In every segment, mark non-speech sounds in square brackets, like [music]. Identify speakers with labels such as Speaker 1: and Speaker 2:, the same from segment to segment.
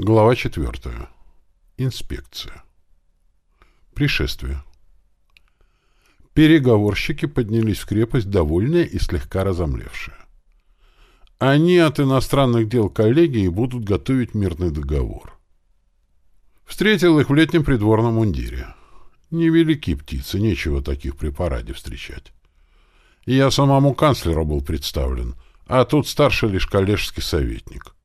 Speaker 1: Глава 4. Инспекция. Пришествие. Переговорщики поднялись в крепость довольные и слегка разомлевшие. Они от иностранных дел коллегии будут готовить мирный договор. Встретил их в летнем придворном мундире. Невелики птицы, нечего таких при параде встречать. Я самому канцлеру был представлен, а тут старший лишь коллежский советник.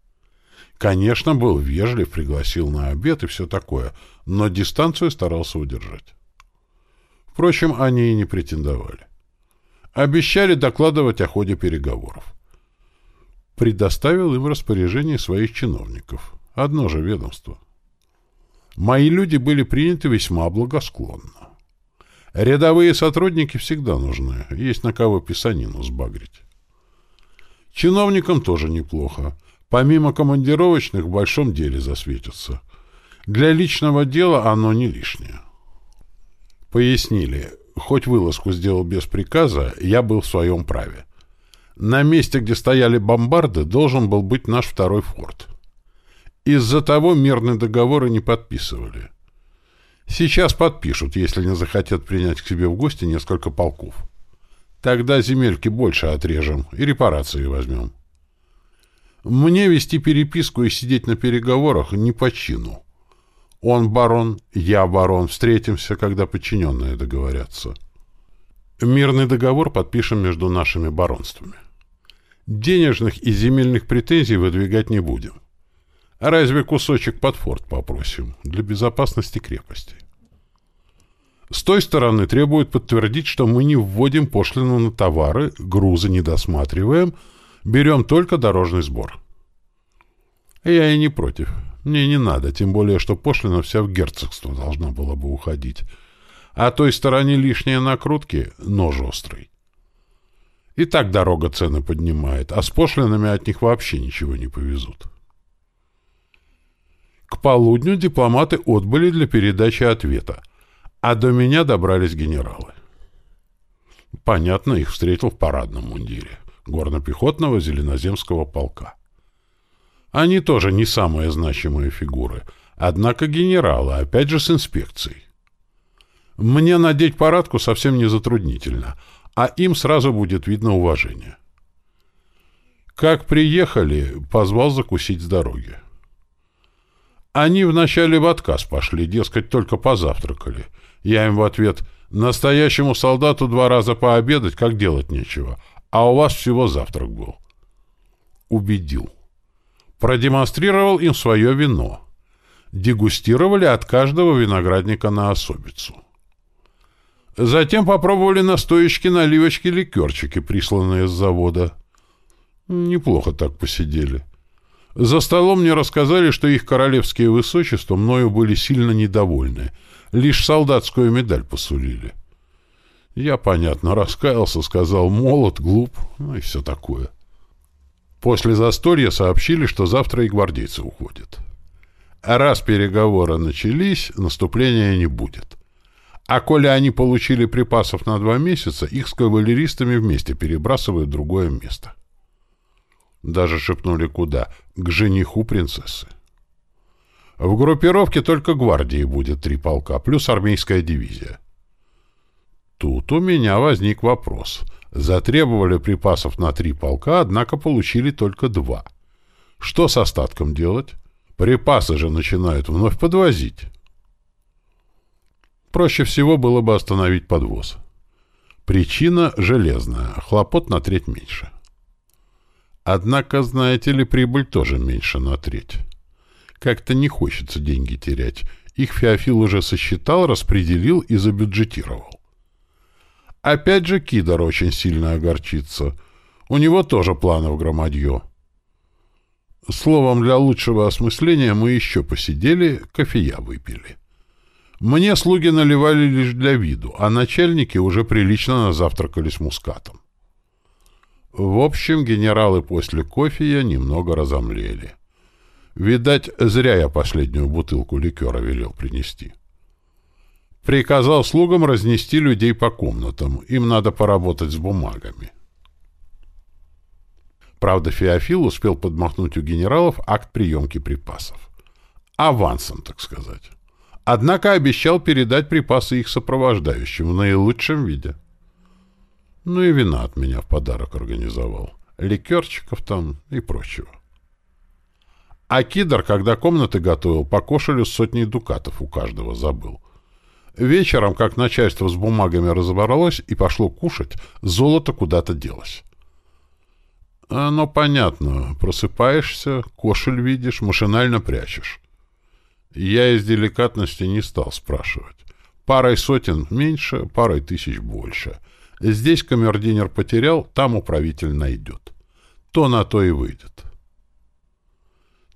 Speaker 1: Конечно, был вежлив, пригласил на обед и все такое, но дистанцию старался удержать. Впрочем, они и не претендовали. Обещали докладывать о ходе переговоров. Предоставил им распоряжение своих чиновников. Одно же ведомство. Мои люди были приняты весьма благосклонно. Рядовые сотрудники всегда нужны, есть на кого писанину сбагрить. Чиновникам тоже неплохо. Помимо командировочных, в большом деле засветятся. Для личного дела оно не лишнее. Пояснили, хоть вылазку сделал без приказа, я был в своем праве. На месте, где стояли бомбарды, должен был быть наш второй форт. Из-за того мирные договоры не подписывали. Сейчас подпишут, если не захотят принять к себе в гости несколько полков. Тогда земельки больше отрежем и репарации возьмем. Мне вести переписку и сидеть на переговорах не по чину. Он барон, я барон, встретимся, когда подчиненные договорятся. Мирный договор подпишем между нашими баронствами. Денежных и земельных претензий выдвигать не будем. Разве кусочек под форт попросим для безопасности крепости? С той стороны требуют подтвердить, что мы не вводим пошлину на товары, грузы не досматриваем, Берем только дорожный сбор. Я и не против. Мне не надо, тем более, что пошлина вся в герцогство должна была бы уходить. А той стороне лишние накрутки — нож острый. И так дорога цены поднимает, а с пошлинами от них вообще ничего не повезут. К полудню дипломаты отбыли для передачи ответа, а до меня добрались генералы. Понятно, их встретил в парадном мундире горно-пехотного Зеленоземского полка. Они тоже не самые значимые фигуры, однако генералы, опять же с инспекцией. Мне надеть парадку совсем не затруднительно, а им сразу будет видно уважение. Как приехали, позвал закусить с дороги. Они вначале в отказ пошли, дескать, только позавтракали. Я им в ответ «Настоящему солдату два раза пообедать, как делать нечего, а у вас всего завтрак был. Убедил. Продемонстрировал им свое вино. Дегустировали от каждого виноградника на особицу. Затем попробовали настоечки, наливочки, ликерчики, присланные с завода. Неплохо так посидели. За столом мне рассказали, что их королевские высочества мною были сильно недовольны. Лишь солдатскую медаль посулили. Я, понятно, раскаялся, сказал «молод, глуп», ну и все такое. После застолья сообщили, что завтра и гвардейцы уходят. А раз переговоры начались, наступления не будет. А коли они получили припасов на два месяца, их с кавалеристами вместе перебрасывают в другое место. Даже шепнули куда? К жениху принцессы. В группировке только гвардии будет три полка, плюс армейская дивизия. Тут у меня возник вопрос. Затребовали припасов на три полка, однако получили только два. Что с остатком делать? Припасы же начинают вновь подвозить. Проще всего было бы остановить подвоз. Причина железная, хлопот на треть меньше. Однако, знаете ли, прибыль тоже меньше на треть. Как-то не хочется деньги терять. Их Феофил уже сосчитал, распределил и забюджетировал. Опять же Кидор очень сильно огорчится. У него тоже планов громадье. Словом, для лучшего осмысления мы еще посидели, кофея выпили. Мне слуги наливали лишь для виду, а начальники уже прилично назавтракали с мускатом. В общем, генералы после кофея немного разомлели. Видать, зря я последнюю бутылку ликера велел принести. — Приказал слугам разнести людей по комнатам. Им надо поработать с бумагами. Правда, Феофил успел подмахнуть у генералов акт приемки припасов. Авансом, так сказать. Однако обещал передать припасы их сопровождающим в наилучшем виде. Ну и вина от меня в подарок организовал. Ликерчиков там и прочего. А Кидр, когда комнаты готовил, по кошелю сотни дукатов у каждого забыл. Вечером, как начальство с бумагами разобралось и пошло кушать, золото куда-то делось. Оно понятно. Просыпаешься, кошель видишь, машинально прячешь. Я из деликатности не стал спрашивать. Парой сотен меньше, парой тысяч больше. Здесь камердинер потерял, там управитель найдет. То на то и выйдет.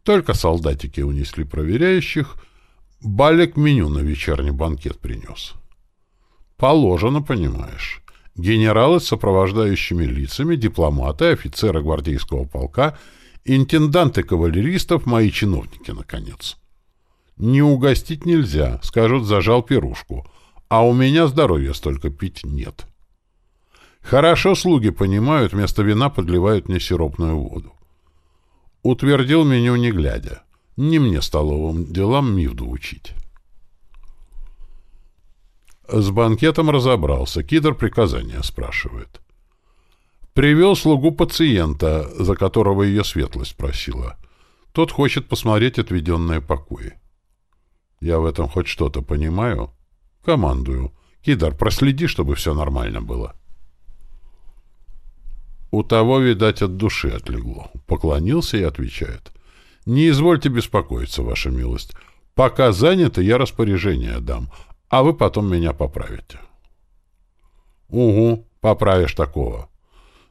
Speaker 1: Только солдатики унесли проверяющих, Балик меню на вечерний банкет принес. Положено, понимаешь. Генералы с сопровождающими лицами, дипломаты, офицеры гвардейского полка, интенданты кавалеристов, мои чиновники, наконец. Не угостить нельзя, скажут, зажал пирушку, а у меня здоровья столько пить нет. Хорошо слуги понимают, вместо вина подливают мне сиропную воду. Утвердил меню не глядя. Не мне столовым делам Мивду учить. С банкетом разобрался. Кидр приказания спрашивает. Привел слугу пациента, за которого ее светлость просила. Тот хочет посмотреть отведенные покои. Я в этом хоть что-то понимаю. Командую. Кидар, проследи, чтобы все нормально было. У того, видать, от души отлегло. Поклонился и отвечает. Не извольте беспокоиться, ваша милость. Пока занято, я распоряжение дам, а вы потом меня поправите. Угу, поправишь такого.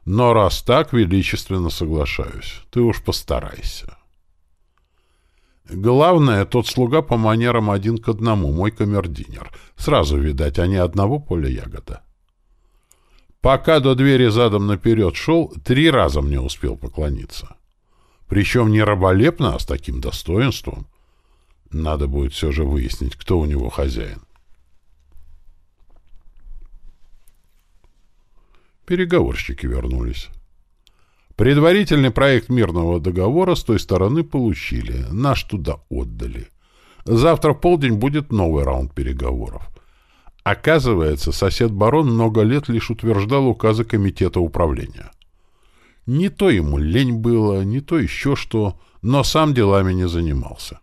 Speaker 1: Но раз так, величественно соглашаюсь. Ты уж постарайся. Главное, тот слуга по манерам один к одному, мой камердинер. Сразу, видать, они одного поля ягода. Пока до двери задом наперед шел, три раза мне успел поклониться. Причем не раболепно, а с таким достоинством. Надо будет все же выяснить, кто у него хозяин. Переговорщики вернулись. Предварительный проект мирного договора с той стороны получили, наш туда отдали. Завтра в полдень будет новый раунд переговоров. Оказывается, сосед-барон много лет лишь утверждал указы комитета управления. Не то ему лень было, не то еще что, но сам делами не занимался.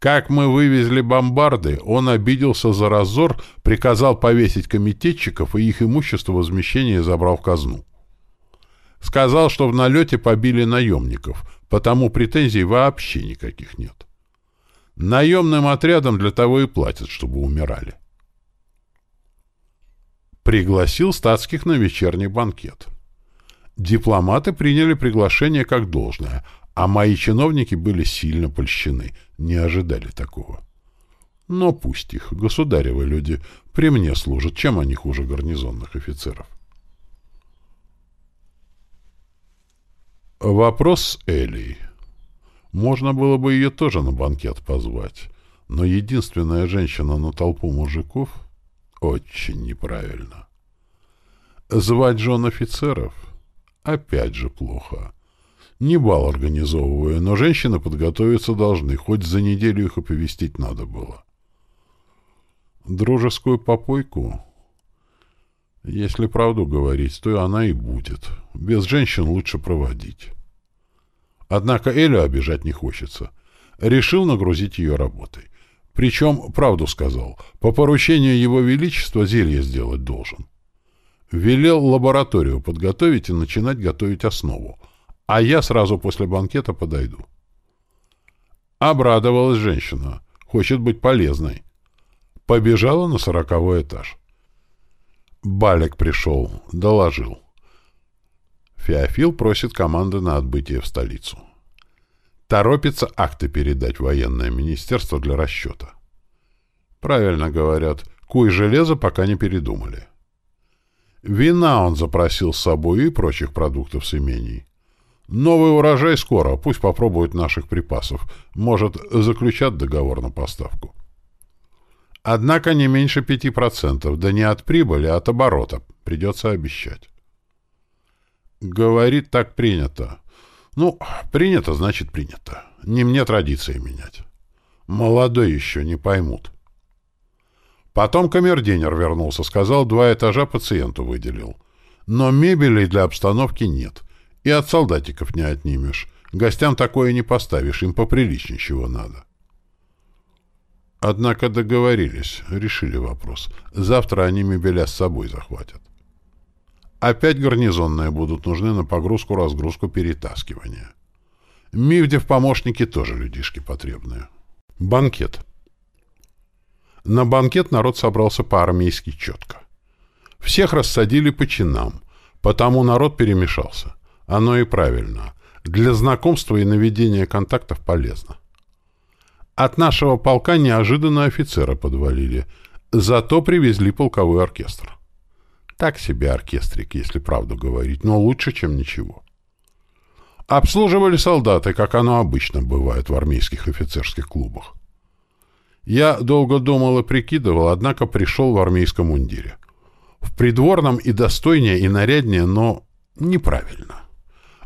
Speaker 1: Как мы вывезли бомбарды, он обиделся за разор, приказал повесить комитетчиков и их имущество возмещение забрал в казну. Сказал, что в налете побили наемников, потому претензий вообще никаких нет. Наемным отрядам для того и платят, чтобы умирали. Пригласил статских на вечерний банкет. Дипломаты приняли приглашение как должное, а мои чиновники были сильно польщены, не ожидали такого. Но пусть их, государевы люди, при мне служат, чем они хуже гарнизонных офицеров. Вопрос с Элей. Можно было бы ее тоже на банкет позвать, но единственная женщина на толпу мужиков очень неправильно. Звать жен офицеров — Опять же плохо. Не бал организовываю, но женщины подготовиться должны, хоть за неделю их оповестить надо было. Дружескую попойку? Если правду говорить, то она и будет. Без женщин лучше проводить. Однако Элю обижать не хочется. Решил нагрузить ее работой. Причем, правду сказал, по поручению Его Величества зелье сделать должен. Велел лабораторию подготовить и начинать готовить основу. А я сразу после банкета подойду. Обрадовалась женщина. Хочет быть полезной. Побежала на сороковой этаж. Балик пришел, доложил. Феофил просит команды на отбытие в столицу. Торопится акты передать военное министерство для расчета. Правильно говорят, куй железо пока не передумали. Вина он запросил с собой и прочих продуктов с имений. Новый урожай скоро, пусть попробуют наших припасов. Может, заключат договор на поставку. Однако не меньше пяти процентов, да не от прибыли, а от оборота. Придется обещать. Говорит, так принято. Ну, принято, значит принято. Не мне традиции менять. Молодой еще, не поймут. Потом камердинер вернулся, сказал, два этажа пациенту выделил. Но мебели для обстановки нет. И от солдатиков не отнимешь. Гостям такое не поставишь, им поприличнее чего надо. Однако договорились, решили вопрос. Завтра они мебеля с собой захватят. Опять гарнизонные будут нужны на погрузку-разгрузку перетаскивания. Мивде в помощники тоже людишки потребные. Банкет. На банкет народ собрался по-армейски четко. Всех рассадили по чинам, потому народ перемешался. Оно и правильно. Для знакомства и наведения контактов полезно. От нашего полка неожиданно офицера подвалили, зато привезли полковой оркестр. Так себе оркестрик, если правду говорить, но лучше, чем ничего. Обслуживали солдаты, как оно обычно бывает в армейских офицерских клубах. Я долго думал и прикидывал, однако пришел в армейском мундире. В придворном и достойнее, и наряднее, но неправильно.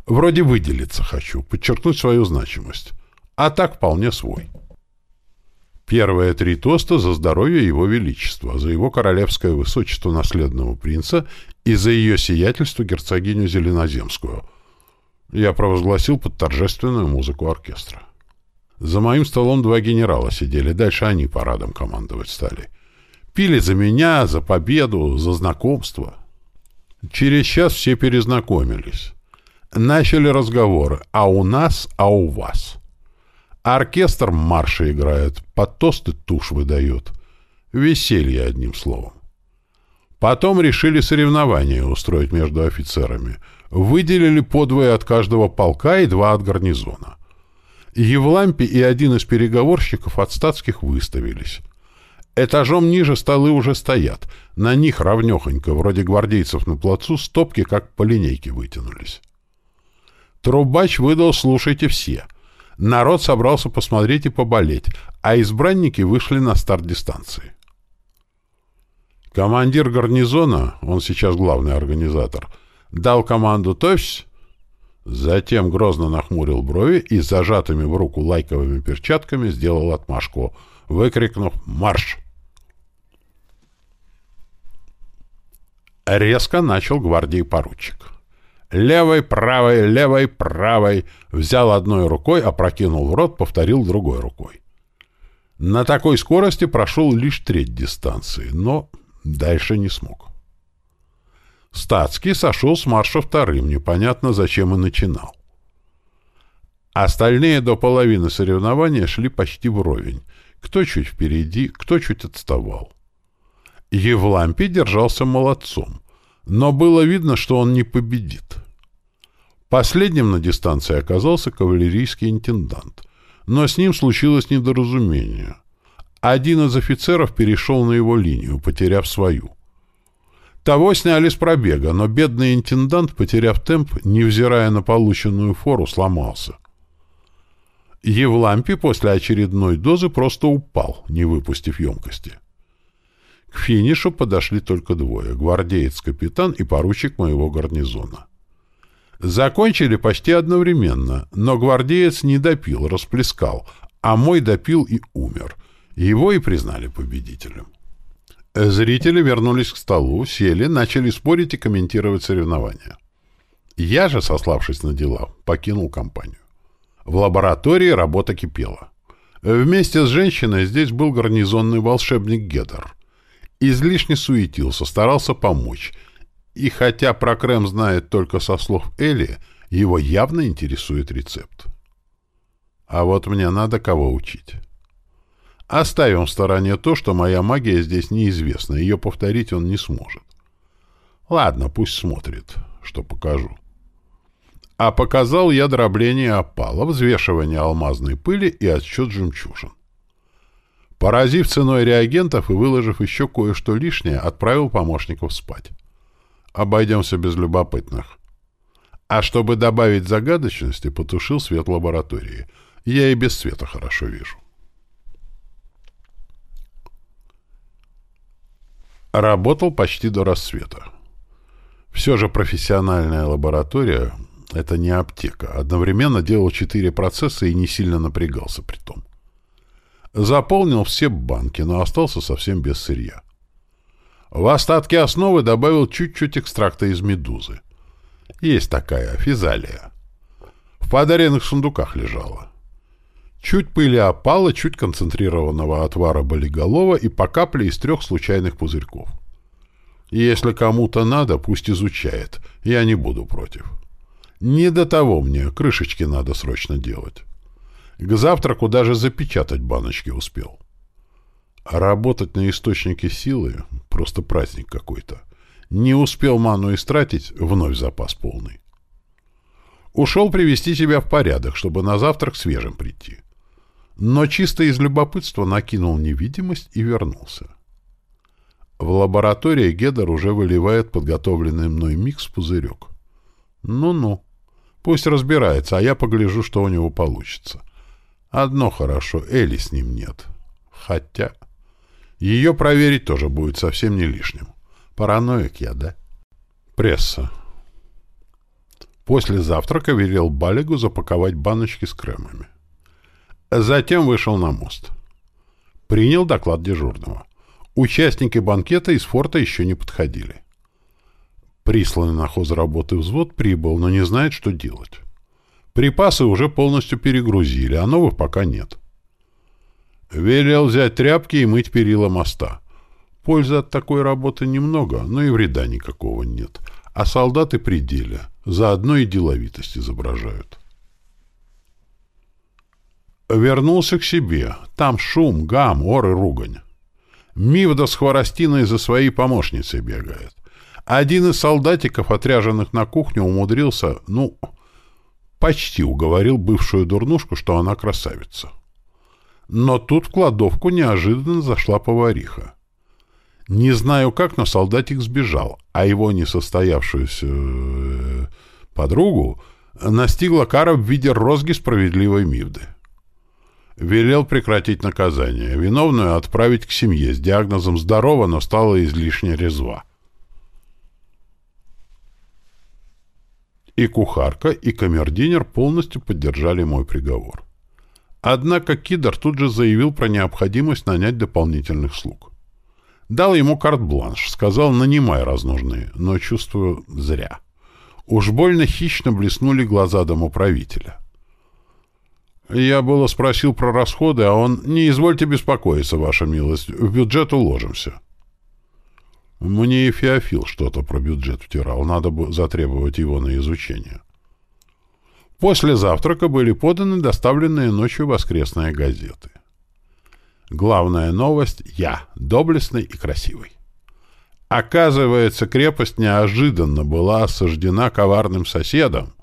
Speaker 1: Вроде выделиться хочу, подчеркнуть свою значимость. А так вполне свой. Первые три тоста за здоровье Его Величества, за его королевское высочество наследного принца и за ее сиятельство герцогиню Зеленоземскую. Я провозгласил под торжественную музыку оркестра. За моим столом два генерала сидели, дальше они парадом командовать стали. Пили за меня, за победу, за знакомство. Через час все перезнакомились. Начали разговоры «а у нас, а у вас». Оркестр марши играет, под тосты тушь выдает. Веселье, одним словом. Потом решили соревнования устроить между офицерами. Выделили по двое от каждого полка и два от гарнизона. Евлампи и один из переговорщиков от статских выставились. Этажом ниже столы уже стоят. На них равнехонько, вроде гвардейцев на плацу, стопки как по линейке вытянулись. Трубач выдал «слушайте все». Народ собрался посмотреть и поболеть, а избранники вышли на старт дистанции. Командир гарнизона, он сейчас главный организатор, дал команду «Товсь», затем грозно нахмурил брови и зажатыми в руку лайковыми перчатками сделал отмашку, выкрикнув «Марш!». Резко начал гвардии поручик. Левой, правой, левой, правой. Взял одной рукой, опрокинул в рот, повторил другой рукой. На такой скорости прошел лишь треть дистанции, но дальше не смог. Стацкий сошел с марша вторым, непонятно зачем и начинал. Остальные до половины соревнования шли почти вровень. Кто чуть впереди, кто чуть отставал. Евлампий держался молодцом, но было видно, что он не победит. Последним на дистанции оказался кавалерийский интендант, но с ним случилось недоразумение. Один из офицеров перешел на его линию, потеряв свою. Того сняли с пробега, но бедный интендант, потеряв темп, невзирая на полученную фору, сломался. Евлампий после очередной дозы просто упал, не выпустив емкости. К финишу подошли только двое — гвардеец-капитан и поручик моего гарнизона. Закончили почти одновременно, но гвардеец не допил, расплескал, а мой допил и умер. Его и признали победителем. Зрители вернулись к столу, сели, начали спорить и комментировать соревнования. Я же, сославшись на дела, покинул компанию. В лаборатории работа кипела. Вместе с женщиной здесь был гарнизонный волшебник Гедер. Излишне суетился, старался помочь — и хотя про крем знает только со слов Эли, его явно интересует рецепт. А вот мне надо кого учить. Оставим в стороне то, что моя магия здесь неизвестна, ее повторить он не сможет. Ладно, пусть смотрит, что покажу. А показал я дробление опала, взвешивание алмазной пыли и отсчет жемчужин. Поразив ценой реагентов и выложив еще кое-что лишнее, отправил помощников спать. Обойдемся без любопытных. А чтобы добавить загадочности, потушил свет лаборатории. Я и без света хорошо вижу. Работал почти до рассвета. Все же профессиональная лаборатория Это не аптека. Одновременно делал четыре процесса и не сильно напрягался при том. Заполнил все банки, но остался совсем без сырья. В остатки основы добавил чуть-чуть экстракта из медузы. Есть такая, физалия. В подаренных сундуках лежала. Чуть пыли опала, чуть концентрированного отвара болиголова и по капле из трех случайных пузырьков. Если кому-то надо, пусть изучает. Я не буду против. Не до того мне, крышечки надо срочно делать. К завтраку даже запечатать баночки успел. А работать на источнике силы — просто праздник какой-то. Не успел ману истратить, вновь запас полный. Ушел привести себя в порядок, чтобы на завтрак свежим прийти. Но чисто из любопытства накинул невидимость и вернулся. В лаборатории Гедер уже выливает подготовленный мной микс в пузырек. Ну-ну. Пусть разбирается, а я погляжу, что у него получится. Одно хорошо, Эли с ним нет. Хотя... Ее проверить тоже будет совсем не лишним. Параноик я, да? Пресса. После завтрака велел Балигу запаковать баночки с кремами. Затем вышел на мост. Принял доклад дежурного. Участники банкета из форта еще не подходили. Присланный на хозработы взвод прибыл, но не знает, что делать. Припасы уже полностью перегрузили, а новых пока нет. Велел взять тряпки и мыть перила моста. Пользы от такой работы немного, но и вреда никакого нет. А солдаты при деле. Заодно и деловитость изображают. Вернулся к себе. Там шум, гам, ор и ругань. Мивда с Хворостиной за своей помощницей бегает. Один из солдатиков, отряженных на кухню, умудрился, ну, почти уговорил бывшую дурнушку, что она красавица. Но тут в кладовку неожиданно зашла повариха. Не знаю как, но солдатик сбежал, а его несостоявшуюся э, подругу настигла кара в виде розги справедливой Мивды. Велел прекратить наказание, виновную отправить к семье с диагнозом «здорово, но стала излишне резва». И кухарка, и камердинер полностью поддержали мой приговор. Однако Кидр тут же заявил про необходимость нанять дополнительных слуг. Дал ему карт-бланш, сказал «нанимай разнужные», но чувствую зря. Уж больно хищно блеснули глаза домоправителя. Я было спросил про расходы, а он «не извольте беспокоиться, ваша милость, в бюджет уложимся». Мне и Феофил что-то про бюджет втирал, надо бы затребовать его на изучение. После завтрака были поданы доставленные ночью воскресные газеты. Главная новость — я, доблестный и красивый. Оказывается, крепость неожиданно была осаждена коварным соседом,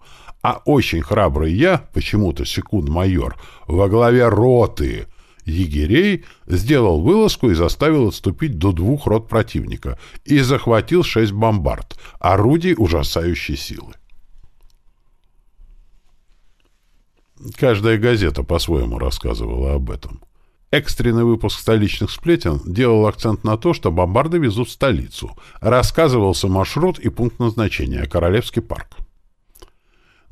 Speaker 1: а очень храбрый я, почему-то секунд-майор, во главе роты егерей сделал вылазку и заставил отступить до двух рот противника и захватил шесть бомбард, орудий ужасающей силы. Каждая газета по-своему рассказывала об этом. Экстренный выпуск столичных сплетен делал акцент на то, что бомбарды везут в столицу. Рассказывался маршрут и пункт назначения – Королевский парк.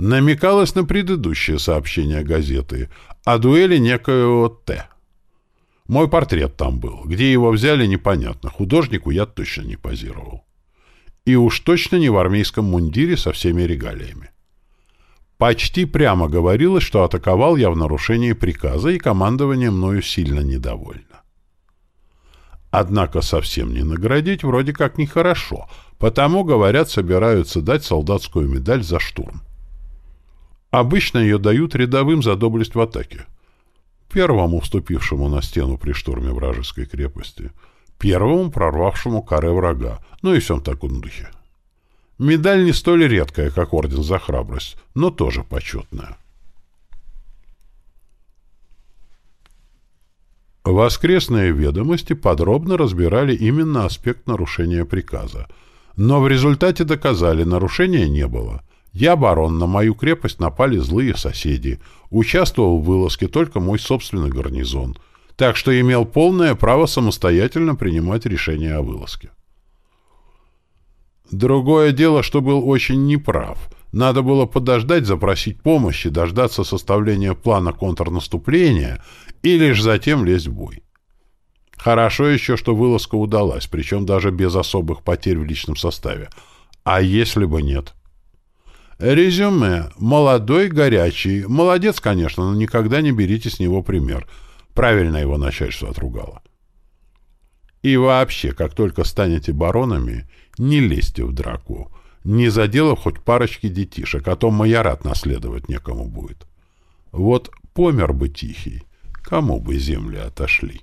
Speaker 1: Намекалось на предыдущее сообщение газеты о дуэли некоего Т. Мой портрет там был. Где его взяли, непонятно. Художнику я точно не позировал. И уж точно не в армейском мундире со всеми регалиями. Почти прямо говорилось, что атаковал я в нарушении приказа, и командование мною сильно недовольно. Однако совсем не наградить вроде как нехорошо, потому, говорят, собираются дать солдатскую медаль за штурм. Обычно ее дают рядовым за доблесть в атаке. Первому вступившему на стену при штурме вражеской крепости, первому прорвавшему каре врага, ну и всем таком духе. Медаль не столь редкая, как орден за храбрость, но тоже почетная. Воскресные ведомости подробно разбирали именно аспект нарушения приказа, но в результате доказали, нарушения не было – я барон, на мою крепость напали злые соседи. Участвовал в вылазке только мой собственный гарнизон, так что имел полное право самостоятельно принимать решения о вылазке. Другое дело, что был очень неправ. Надо было подождать, запросить помощи, дождаться составления плана контрнаступления и лишь затем лезть в бой. Хорошо еще, что вылазка удалась, причем даже без особых потерь в личном составе. А если бы нет? Резюме. Молодой, горячий. Молодец, конечно, но никогда не берите с него пример. Правильно его начальство отругало. И вообще, как только станете баронами, не лезьте в драку, не заделав хоть парочки детишек, а то майорат наследовать некому будет. Вот помер бы тихий, кому бы земли отошли.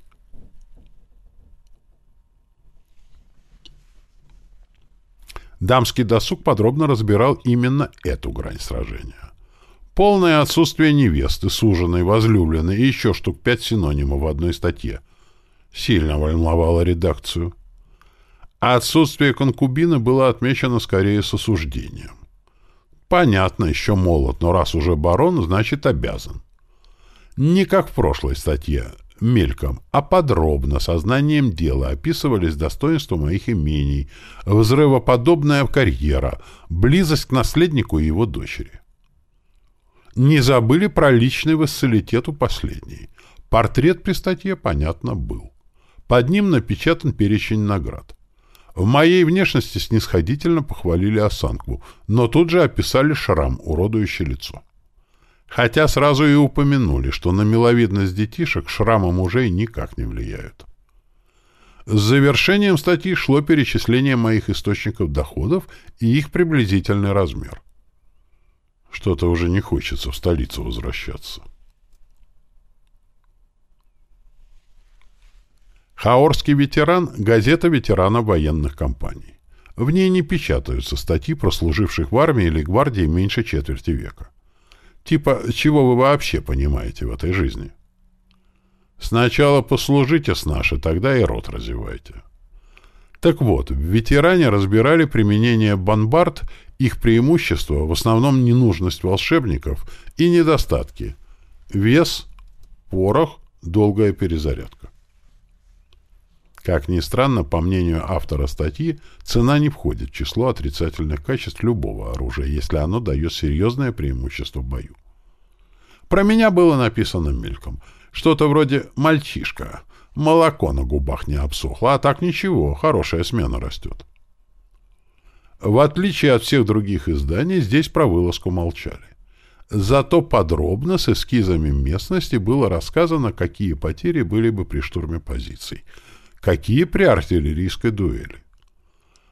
Speaker 1: Дамский досуг подробно разбирал именно эту грань сражения. Полное отсутствие невесты, суженой, возлюбленной и еще штук пять синонимов в одной статье. Сильно волновало редакцию. А отсутствие конкубины было отмечено скорее с осуждением. Понятно, еще молод, но раз уже барон, значит обязан. Не как в прошлой статье, мельком, а подробно, сознанием дела описывались достоинства моих имений, взрывоподобная карьера, близость к наследнику и его дочери. Не забыли про личный вассалитет у последней. Портрет при статье, понятно, был. Под ним напечатан перечень наград. В моей внешности снисходительно похвалили осанку, но тут же описали шрам, уродующий лицо. Хотя сразу и упомянули, что на миловидность детишек шрамы мужей никак не влияют. С завершением статьи шло перечисление моих источников доходов и их приблизительный размер. Что-то уже не хочется в столицу возвращаться. Хаорский ветеран – газета ветерана военных компаний. В ней не печатаются статьи прослуживших в армии или гвардии меньше четверти века. Типа, чего вы вообще понимаете в этой жизни? Сначала послужите с нашей, тогда и рот развивайте. Так вот, в ветеране разбирали применение бомбард, их преимущества, в основном ненужность волшебников и недостатки. Вес, порох, долгая перезарядка. Как ни странно, по мнению автора статьи, цена не входит в число отрицательных качеств любого оружия, если оно дает серьезное преимущество в бою. Про меня было написано мельком. Что-то вроде «мальчишка». Молоко на губах не обсохло, а так ничего, хорошая смена растет. В отличие от всех других изданий, здесь про вылазку молчали. Зато подробно с эскизами местности было рассказано, какие потери были бы при штурме позиций — Какие при артиллерийской дуэли?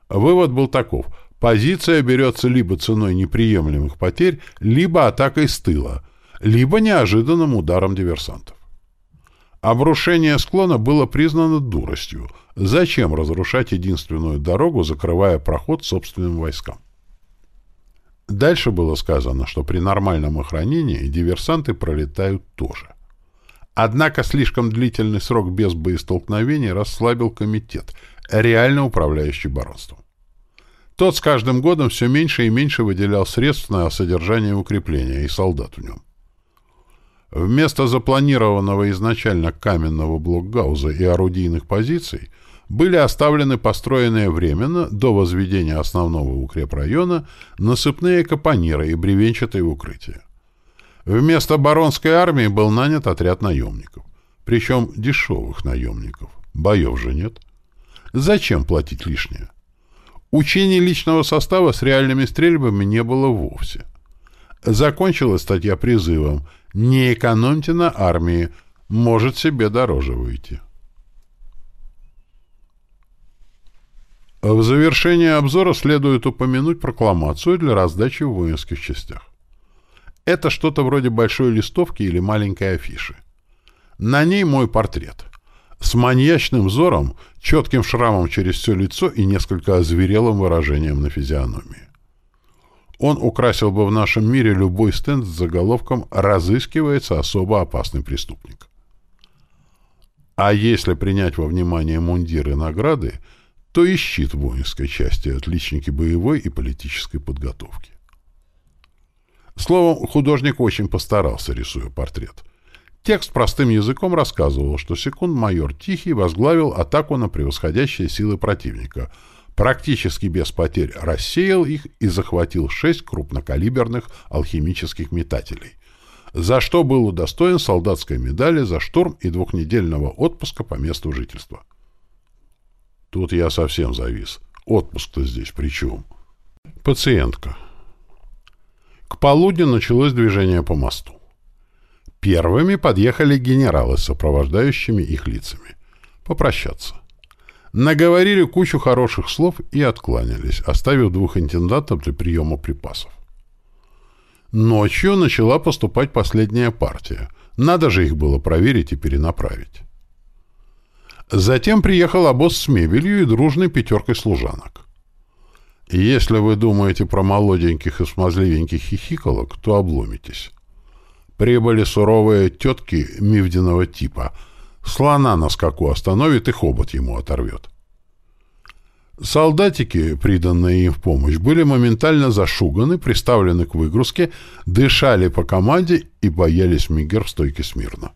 Speaker 1: Вывод был таков. Позиция берется либо ценой неприемлемых потерь, либо атакой с тыла, либо неожиданным ударом диверсантов. Обрушение склона было признано дуростью. Зачем разрушать единственную дорогу, закрывая проход собственным войскам? Дальше было сказано, что при нормальном охранении диверсанты пролетают тоже. Однако слишком длительный срок без боестолкновений расслабил комитет, реально управляющий баронством. Тот с каждым годом все меньше и меньше выделял средств на содержание укрепления и солдат в нем. Вместо запланированного изначально каменного блокгауза и орудийных позиций были оставлены построенные временно до возведения основного укрепрайона насыпные капониры и бревенчатые укрытия. Вместо баронской армии был нанят отряд наемников. Причем дешевых наемников. Боев же нет. Зачем платить лишнее? Учений личного состава с реальными стрельбами не было вовсе. Закончилась статья призывом «Не экономьте на армии, может себе дороже выйти». В завершение обзора следует упомянуть прокламацию для раздачи в воинских частях. Это что-то вроде большой листовки или маленькой афиши. На ней мой портрет. С маньячным взором, четким шрамом через все лицо и несколько озверелым выражением на физиономии. Он украсил бы в нашем мире любой стенд с заголовком «Разыскивается особо опасный преступник». А если принять во внимание мундиры и награды, то и щит воинской части, отличники боевой и политической подготовки. Словом, художник очень постарался, рисуя портрет. Текст простым языком рассказывал, что секунд-майор Тихий возглавил атаку на превосходящие силы противника, практически без потерь рассеял их и захватил шесть крупнокалиберных алхимических метателей, за что был удостоен солдатской медали за штурм и двухнедельного отпуска по месту жительства. Тут я совсем завис. Отпуск-то здесь при чем? Пациентка. К полудню началось движение по мосту. Первыми подъехали генералы с сопровождающими их лицами. Попрощаться. Наговорили кучу хороших слов и откланялись, оставив двух интендантов для приема припасов. Ночью начала поступать последняя партия. Надо же их было проверить и перенаправить. Затем приехал обоз с мебелью и дружной пятеркой служанок. Если вы думаете про молоденьких и смазливеньких хихиколок, то обломитесь. Прибыли суровые тетки мивдиного типа. Слона на скаку остановит и хобот ему оторвет. Солдатики, приданные им в помощь, были моментально зашуганы, приставлены к выгрузке, дышали по команде и боялись Мигер в стойке смирно.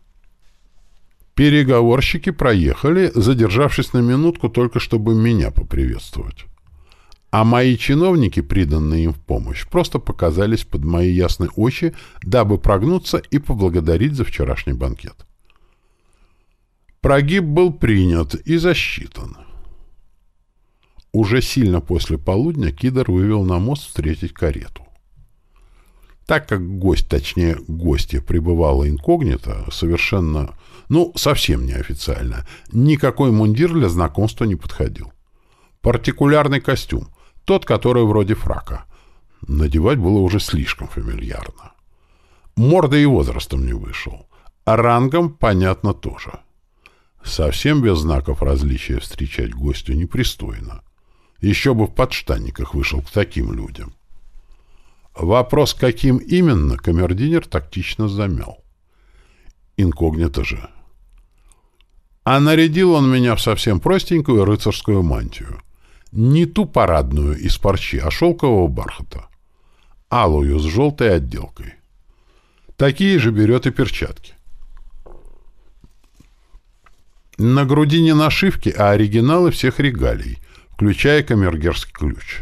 Speaker 1: Переговорщики проехали, задержавшись на минутку только чтобы меня поприветствовать. А мои чиновники, приданные им в помощь, просто показались под мои ясные очи, дабы прогнуться и поблагодарить за вчерашний банкет. Прогиб был принят и засчитан. Уже сильно после полудня Кидр вывел на мост встретить карету. Так как гость, точнее гостья, пребывала инкогнито, совершенно, ну, совсем неофициально, никакой мундир для знакомства не подходил. Партикулярный костюм, тот, который вроде фрака. Надевать было уже слишком фамильярно. Морда и возрастом не вышел. А рангом, понятно, тоже. Совсем без знаков различия встречать гостю непристойно. Еще бы в подштанниках вышел к таким людям. Вопрос, каким именно, камердинер тактично замял. Инкогнито же. А нарядил он меня в совсем простенькую рыцарскую мантию. Не ту парадную из парчи, а шелкового бархата. Алую с желтой отделкой. Такие же берет и перчатки. На груди не нашивки, а оригиналы всех регалий — включая камергерский ключ.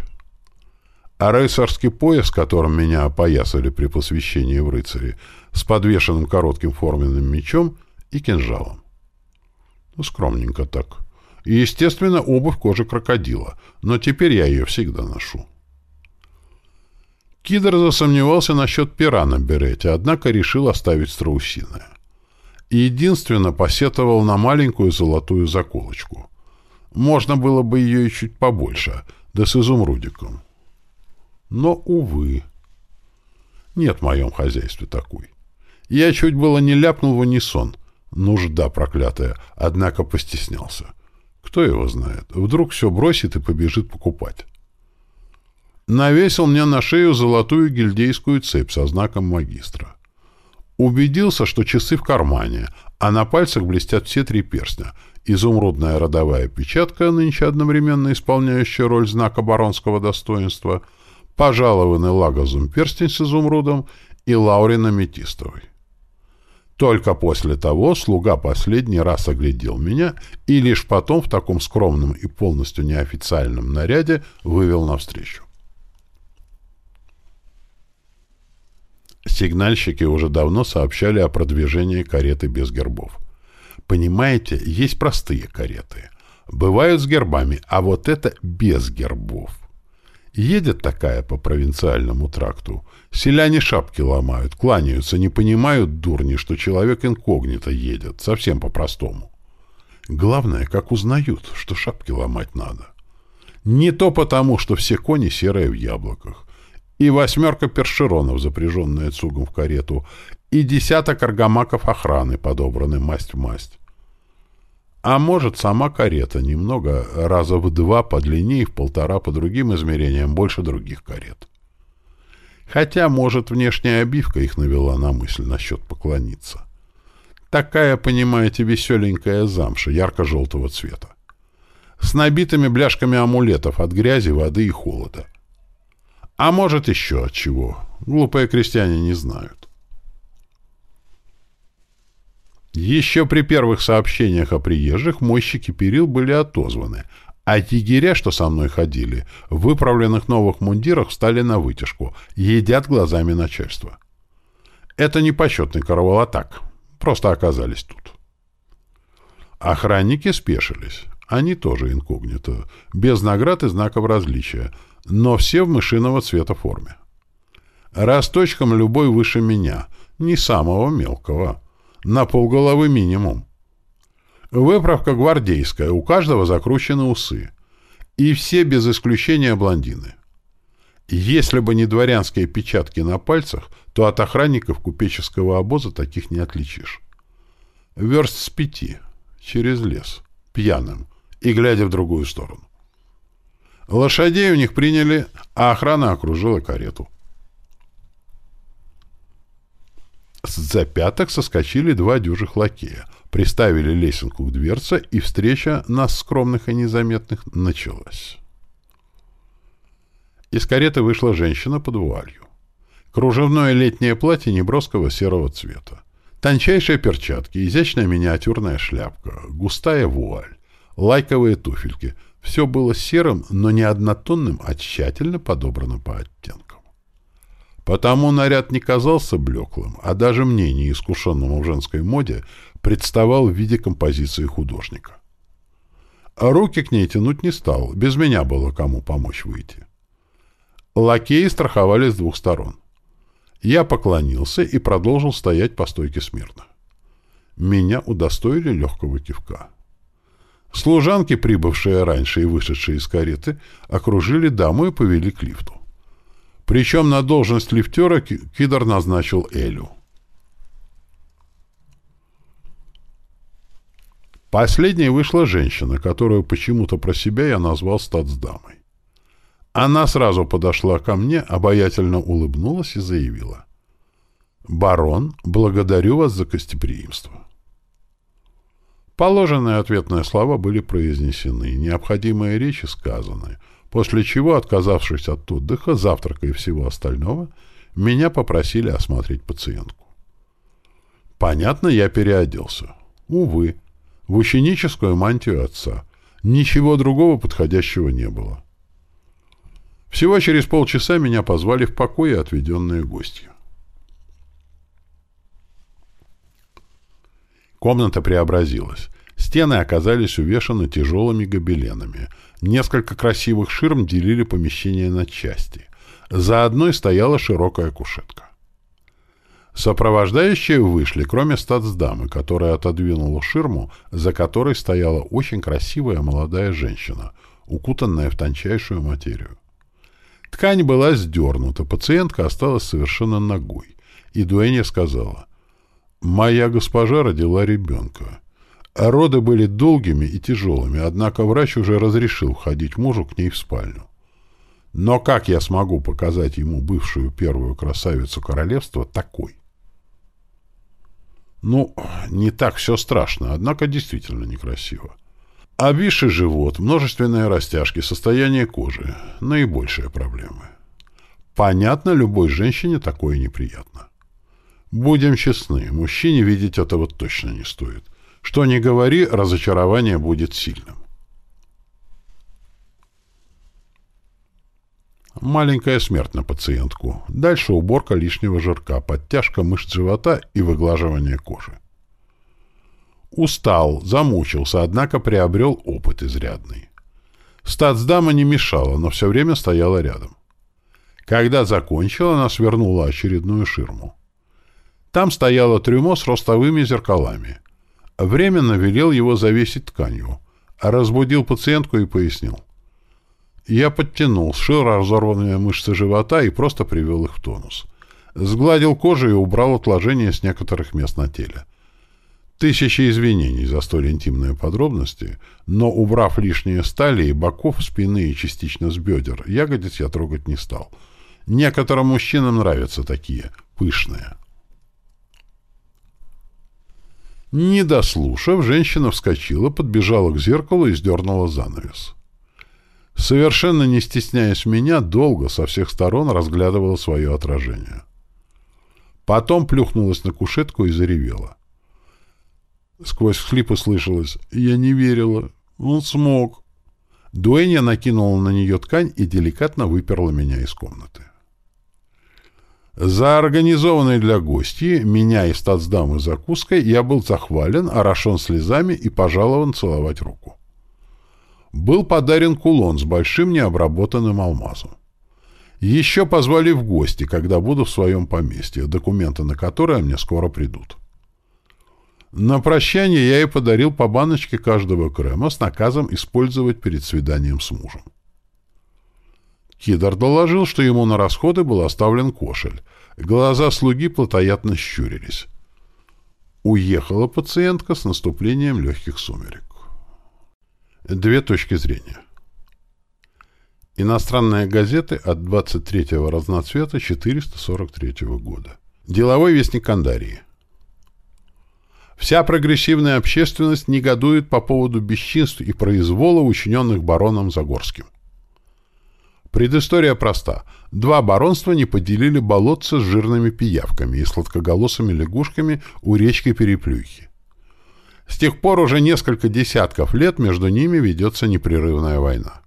Speaker 1: А рыцарский пояс, которым меня опоясали при посвящении в рыцари, с подвешенным коротким форменным мечом и кинжалом. Ну, скромненько так. И, естественно, обувь кожи крокодила, но теперь я ее всегда ношу. Кидр засомневался насчет пера на берете, однако решил оставить страусиное. И единственно посетовал на маленькую золотую заколочку. Можно было бы ее и чуть побольше, да с изумрудиком. Но, увы, нет в моем хозяйстве такой. Я чуть было не ляпнул в унисон. Нужда проклятая, однако постеснялся. Кто его знает? Вдруг все бросит и побежит покупать. Навесил мне на шею золотую гильдейскую цепь со знаком магистра. Убедился, что часы в кармане, а на пальцах блестят все три перстня — изумрудная родовая печатка, нынче одновременно исполняющая роль знака баронского достоинства, пожалованный лагозум перстень с изумрудом и лаурина метистовой. Только после того слуга последний раз оглядел меня и лишь потом в таком скромном и полностью неофициальном наряде вывел навстречу. Сигнальщики уже давно сообщали о продвижении кареты без гербов. Понимаете, есть простые кареты. Бывают с гербами, а вот это без гербов. Едет такая по провинциальному тракту. Селяне шапки ломают, кланяются, не понимают, дурни, что человек инкогнито едет, совсем по-простому. Главное, как узнают, что шапки ломать надо. Не то потому, что все кони серые в яблоках, и восьмерка першеронов, запряженная цугом в карету, и десяток аргамаков охраны, подобраны масть в масть. А может, сама карета немного, раза в два по длине и в полтора по другим измерениям больше других карет. Хотя, может, внешняя обивка их навела на мысль насчет поклониться. Такая, понимаете, веселенькая замша, ярко-желтого цвета. С набитыми бляшками амулетов от грязи, воды и холода. А может, еще от чего. Глупые крестьяне не знают. Еще при первых сообщениях о приезжих мойщики перил были отозваны, А егеря, что со мной ходили, в выправленных новых мундирах встали на вытяжку, едят глазами начальства. Это не почетный караул, а так. Просто оказались тут. Охранники спешились. Они тоже инкогнито, без наград и знаков различия, но все в мышиного цвета форме. Росточком любой выше меня, не самого мелкого, на полголовы минимум. Выправка гвардейская, у каждого закручены усы. И все без исключения блондины. Если бы не дворянские печатки на пальцах, то от охранников купеческого обоза таких не отличишь. Верст с пяти, через лес, пьяным, и глядя в другую сторону. Лошадей у них приняли, а охрана окружила карету. С запяток соскочили два дюжих лакея, приставили лесенку к дверце, и встреча нас скромных и незаметных началась. Из кареты вышла женщина под вуалью. Кружевное летнее платье неброского серого цвета. Тончайшие перчатки, изящная миниатюрная шляпка, густая вуаль, лайковые туфельки. Все было серым, но не однотонным, а тщательно подобрано по оттенкам. Потому наряд не казался блеклым, а даже мне, неискушенному в женской моде, представал в виде композиции художника. А руки к ней тянуть не стал, без меня было кому помочь выйти. Лакеи страховали с двух сторон. Я поклонился и продолжил стоять по стойке смирно. Меня удостоили легкого кивка. Служанки, прибывшие раньше и вышедшие из кареты, окружили даму и повели к лифту. Причем на должность лифтера Кидр назначил Элю. Последней вышла женщина, которую почему-то про себя я назвал статсдамой. Она сразу подошла ко мне, обаятельно улыбнулась и заявила. «Барон, благодарю вас за гостеприимство». Положенные ответные слова были произнесены, необходимые речи сказаны, после чего, отказавшись от отдыха, завтрака и всего остального, меня попросили осмотреть пациентку. Понятно, я переоделся. Увы, в ученическую мантию отца. Ничего другого подходящего не было. Всего через полчаса меня позвали в покои, отведенные гостью. Комната преобразилась. Стены оказались увешаны тяжелыми гобеленами. Несколько красивых ширм делили помещение на части. За одной стояла широкая кушетка. Сопровождающие вышли, кроме статсдамы, которая отодвинула ширму, за которой стояла очень красивая молодая женщина, укутанная в тончайшую материю. Ткань была сдернута, пациентка осталась совершенно ногой, и Дуэнья сказала, «Моя госпожа родила ребенка. Роды были долгими и тяжелыми, однако врач уже разрешил входить мужу к ней в спальню. Но как я смогу показать ему бывшую первую красавицу королевства такой? Ну, не так все страшно, однако действительно некрасиво. Обвисший живот, множественные растяжки, состояние кожи – наибольшие проблемы. Понятно, любой женщине такое неприятно. Будем честны, мужчине видеть этого точно не стоит – что ни говори, разочарование будет сильным. Маленькая смерть на пациентку. Дальше уборка лишнего жирка, подтяжка мышц живота и выглаживание кожи. Устал, замучился, однако приобрел опыт изрядный. Стацдама не мешала, но все время стояла рядом. Когда закончила, она свернула очередную ширму. Там стояло трюмо с ростовыми зеркалами. Временно велел его завесить тканью, а разбудил пациентку и пояснил. Я подтянул, сшил разорванные мышцы живота и просто привел их в тонус. Сгладил кожу и убрал отложения с некоторых мест на теле. Тысячи извинений за столь интимные подробности, но, убрав лишние стали и боков, спины и частично с бедер, ягодиц я трогать не стал. Некоторым мужчинам нравятся такие, пышные. Не дослушав, женщина вскочила, подбежала к зеркалу и сдернула занавес. Совершенно не стесняясь меня, долго со всех сторон разглядывала свое отражение. Потом плюхнулась на кушетку и заревела. Сквозь хлипы слышалось «Я не верила. Он смог». Дуэнья накинула на нее ткань и деликатно выперла меня из комнаты. За организованной для гостей, меня и стацдамы закуской, я был захвален, орошен слезами и пожалован целовать руку. Был подарен кулон с большим необработанным алмазом. Еще позвали в гости, когда буду в своем поместье, документы на которое мне скоро придут. На прощание я ей подарил по баночке каждого крема с наказом использовать перед свиданием с мужем. Кидар доложил, что ему на расходы был оставлен кошель. Глаза слуги плотоядно щурились. Уехала пациентка с наступлением легких сумерек. Две точки зрения. Иностранные газеты от 23-го разноцвета 443 года. Деловой вестник Кандарии. Вся прогрессивная общественность негодует по поводу бесчинств и произвола, учиненных бароном Загорским. Предыстория проста. Два баронства не поделили болотца с жирными пиявками и сладкоголосыми лягушками у речки Переплюйки. С тех пор уже несколько десятков лет между ними ведется непрерывная война.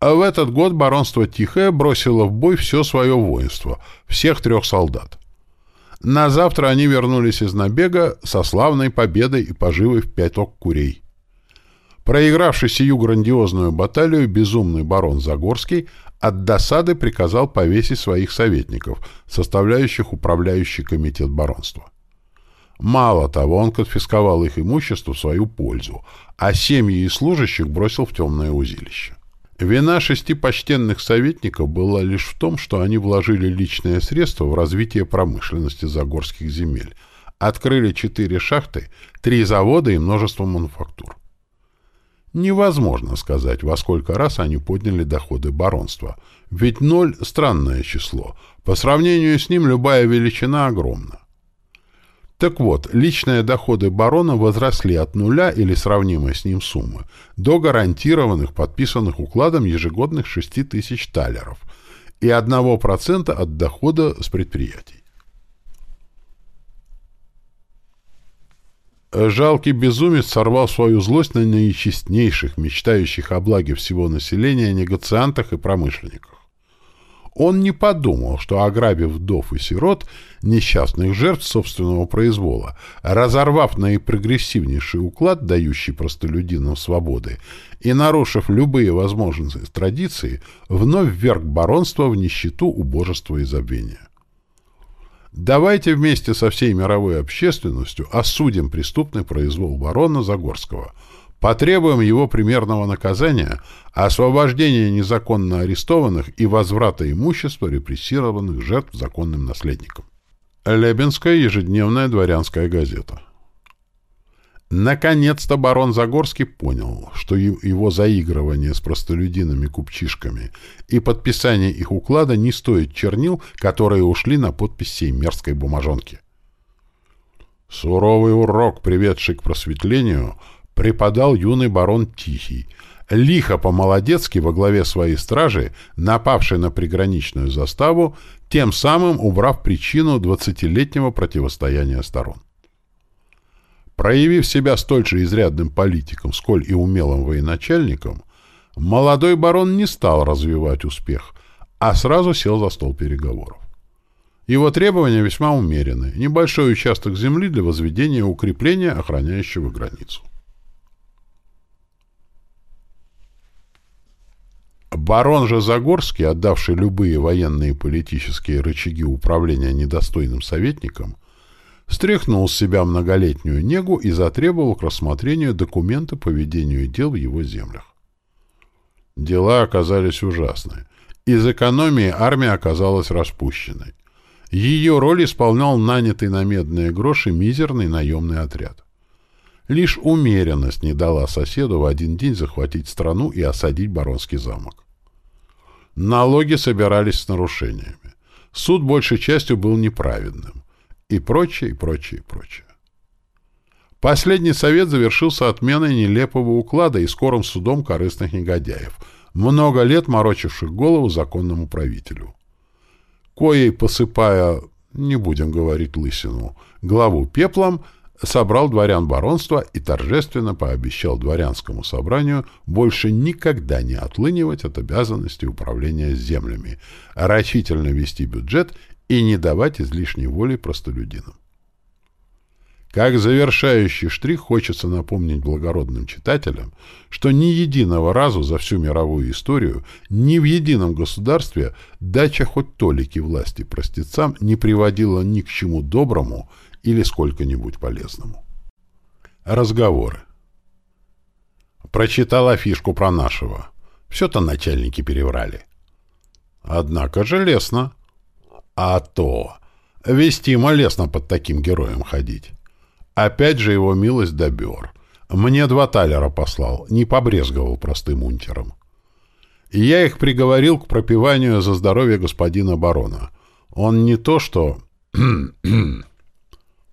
Speaker 1: А в этот год баронство Тихое бросило в бой все свое воинство, всех трех солдат. На завтра они вернулись из набега со славной победой и поживой в пяток курей. Проигравший сию грандиозную баталию, безумный барон Загорский от досады приказал повесить своих советников, составляющих управляющий комитет баронства. Мало того, он конфисковал их имущество в свою пользу, а семьи и служащих бросил в темное узилище. Вина шести почтенных советников была лишь в том, что они вложили личные средства в развитие промышленности загорских земель, открыли четыре шахты, три завода и множество мануфактур. Невозможно сказать, во сколько раз они подняли доходы баронства, ведь ноль — странное число, по сравнению с ним любая величина огромна. Так вот, личные доходы барона возросли от нуля или сравнимой с ним суммы до гарантированных, подписанных укладом ежегодных 6 тысяч талеров и 1% от дохода с предприятий. Жалкий безумец сорвал свою злость на наичестнейших, мечтающих о благе всего населения негациантах и промышленниках. Он не подумал, что, ограбив вдов и сирот, несчастных жертв собственного произвола, разорвав наипрогрессивнейший уклад, дающий простолюдинам свободы, и нарушив любые возможности традиции, вновь вверг баронство в нищету, убожество и забвение. Давайте вместе со всей мировой общественностью осудим преступный произвол барона Загорского – Потребуем его примерного наказания, освобождения незаконно арестованных и возврата имущества репрессированных жертв законным наследникам. Лебенская ежедневная дворянская газета. Наконец-то барон Загорский понял, что его заигрывание с простолюдинами-купчишками и подписание их уклада не стоит чернил, которые ушли на подпись сей мерзкой бумажонки. Суровый урок, приведший к просветлению — преподал юный барон Тихий, лихо по-молодецки во главе своей стражи, напавший на приграничную заставу, тем самым убрав причину двадцатилетнего противостояния сторон. Проявив себя столь же изрядным политиком, сколь и умелым военачальником, молодой барон не стал развивать успех, а сразу сел за стол переговоров. Его требования весьма умеренны. Небольшой участок земли для возведения укрепления, охраняющего границу. Барон же Загорский, отдавший любые военные и политические рычаги управления недостойным советникам, стряхнул с себя многолетнюю негу и затребовал к рассмотрению документы по ведению дел в его землях. Дела оказались ужасны. Из экономии армия оказалась распущенной. Ее роль исполнял нанятый на медные гроши мизерный наемный отряд. Лишь умеренность не дала соседу в один день захватить страну и осадить баронский замок. Налоги собирались с нарушениями. Суд большей частью был неправедным. И прочее, и прочее, и прочее. Последний совет завершился отменой нелепого уклада и скорым судом корыстных негодяев, много лет морочивших голову законному правителю. Коей, посыпая, не будем говорить лысину, главу пеплом, собрал дворян баронства и торжественно пообещал дворянскому собранию больше никогда не отлынивать от обязанности управления землями, рачительно вести бюджет и не давать излишней воли простолюдинам. Как завершающий штрих хочется напомнить благородным читателям, что ни единого разу за всю мировую историю ни в едином государстве дача хоть толики власти простецам не приводила ни к чему доброму или сколько-нибудь полезному. Разговоры. Прочитал афишку про нашего. Все-то начальники переврали. Однако же лестно. А то. Вестимо лестно под таким героем ходить. Опять же его милость добер. Мне два талера послал, не побрезговал простым унтером. Я их приговорил к пропиванию за здоровье господина барона. Он не то что... [clears throat]